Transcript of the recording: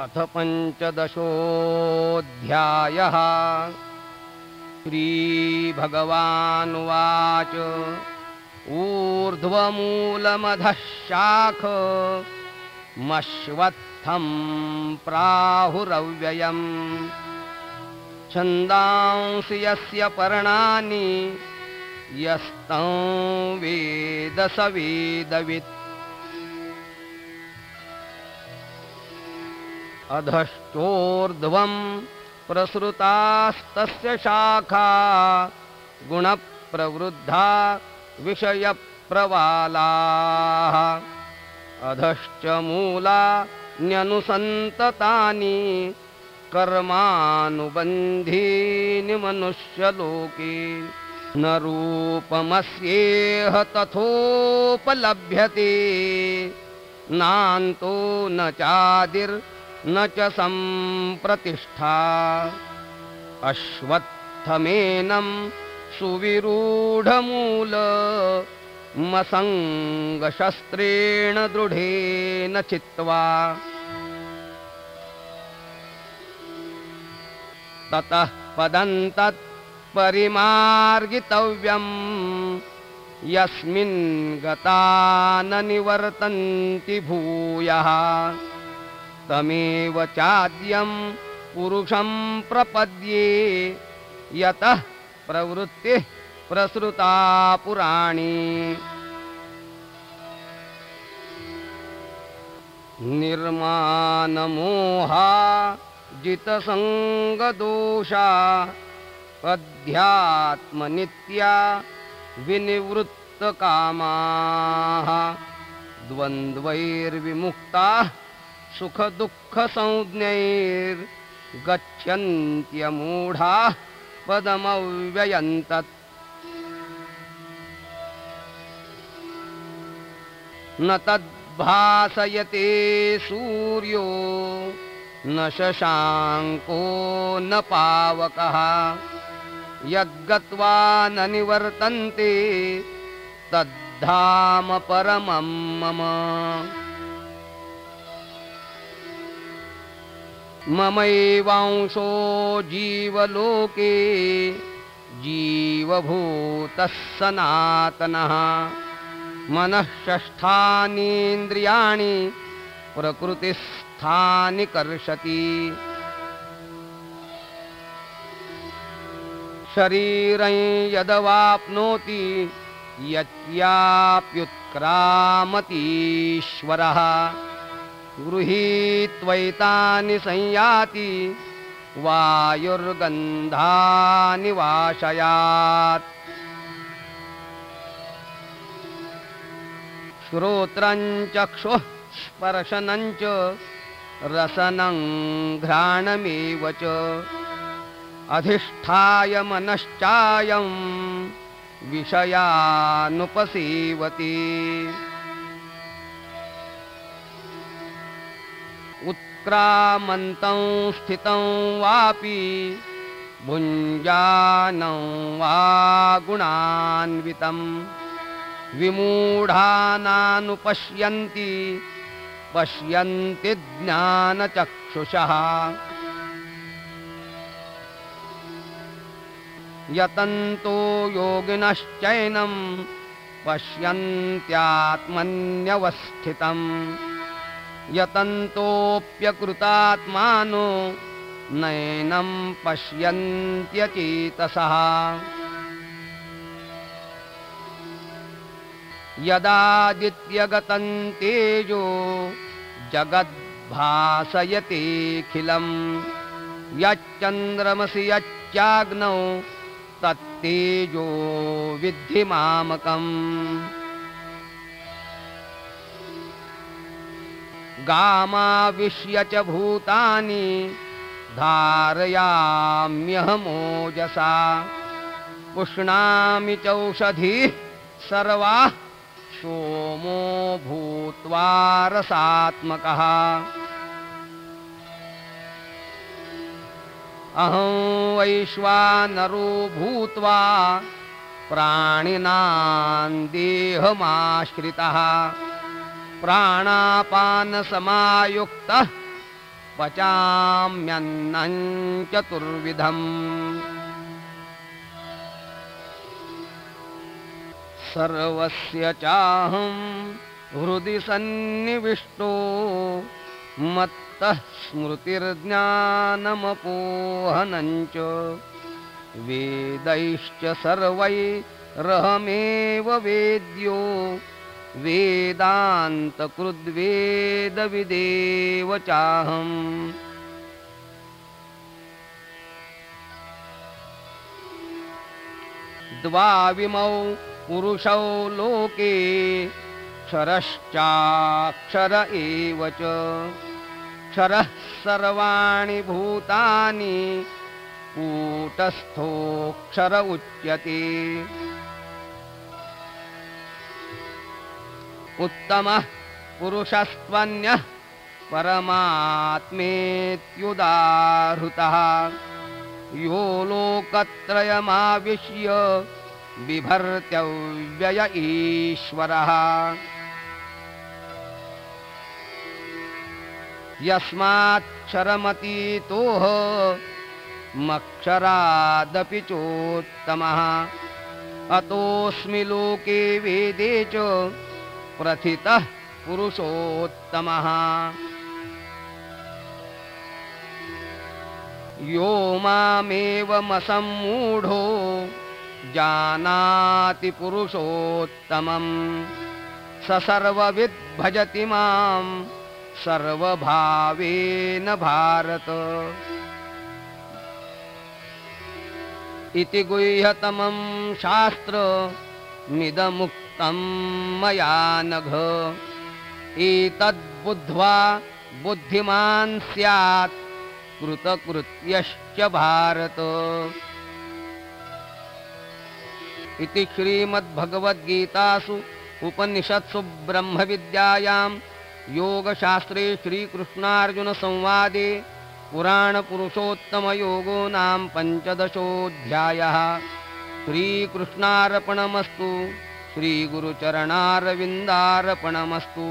अथ पञ्चदशोऽध्यायः। श्रीभगवानुवाच। ऊर्ध्वमूलमधः शाख। मश्वत्थं प्राहुरव्ययम्। छन्दांसि यस्य पर्णानि यस्तं वेद अधश्चोर्ध्वं प्रसृतास्तस्य शाखा गुणप्रवृद्धा विषयप्रवालाः। अधश्च मूला न्यनुसन्ततानि कर्मानुबन्धीनि मनुष्यलोके न रूपमस्येह तथोपलभ्यते नान्तो न चादिर्न च सम्प्रतिष्ठा। अश्वत्थमेनं सुविरूढमूल मसङ्गशस्त्रेण दृढेन चित्वा। ततः पदन्तत् परिमार्गितव्यम् यस्मिन् गता न निवर्तन्ति भूयः तमेव चाद्यं पुरुषं प्रपद्ये। यतः प्रवृत्तिः प्रसृता पुराणी। निर्मानमोहा जितसङ्गदोषा अध्यात्मनित्या विनिवृत्तकामाः द्वन्द्वैर्विमुक्ताः सुखदुःखसंज्ञैर्गच्छन्त्यमूढाः पदमव्ययन्तत्। न तद्भासयते सूर्यो न शशाङ्को न पावकः। यद्गत्वा न निवर्तन्ते तद्धाम परमं मम ममैवांशो जीवलोके जीवभूतः सनातनः। मनःषष्ठानीन्द्रियाणि प्रकृतिस्थानि कर्षति। शरीरं यदवाप्नोति यत्याप्युत्क्रामतीश्वरः गृहीत्वैतानि संयाति वायुर्गन्धानि वाशयात्। श्रोत्रं चक्षुः स्पर्शनं च रसनं घ्राणमेव च। अधिष्ठाय मनश्चायं विषयानुपसेवति उत्क्रामन्तं स्थितं वापि भुञ्जानं वा गुणान्वितम्। विमूढानानुपश्यन्ति पश्यन्ति ज्ञानचक्षुषः। यतन्तो योगिनश्चैनं पश्यन्त्यात्मन्यवस्थितम् यतन्तोऽप्यकृतात्मानो नैनं पश्यन्त्यचेतसः। यदादित्यगतं तेजो जगद्भासयतेऽखिलं। यच्चन्द्रमसि यच्चाग्नौ तत्तेजो विद्धि मामकम् गामाविश्य च भूतानि धारयाम्यहमोजसा। पुष्णामि चौषधिः सर्वाः सोमो भूत्वा रसात्मकः। अहं वैश्वानरो भूत्वा प्राणिनां देहमाश्रितः प्राणापानसमायुक्तः पचाम्यन्नं चतुर्विधम्। सर्वस्य चाहं हृदि सन्निविष्टो मत्तः स्मृतिर्ज्ञानमपोहनञ्च। वेदैश्च सर्वैरहमेव वेद्यो वेदान्तकृद्वेदविदेव चाहम् द्वाविमौ पुरुषौ लोके क्षरश्चाक्षर एव च। क्षरः सर्वाणि भूतानि कूटस्थोऽक्षर उच्यते उत्तमः पुरुषस्त्वन्यः परमात्मेत्युदाहृतः। यो लोकत्रयमाविश्य बिभर्त्यव्यय ईश्वरः। यस्माक्षरमतीतोः मक्षरादपि चोत्तमः। अतोऽस्मि लोके वेदे च प्रथितः पुरुषोत्तमः। यो मामेवमसम्मूढो जानाति पुरुषोत्तमम्। स सर्वविद्भजति मां सर्वभावेन भारत। इति गुह्यतमं मया नघ। एतद्बुद्ध्वा बुद्धिमान् स्यात्। कृतकृत्यश्च भारत। इति श्रीमद्भगवद्गीतासु उपनिषत्सु ब्रह्मविद्यायां योगशास्त्रे श्रीकृष्णार्जुनसंवादे पुराणपुरुषोत्तमयोगो नाम पञ्चदशोऽध्यायः। श्रीकृष्णार्पणमस्तु श्रीगुरुचरणारविन्दार्पणमस्तु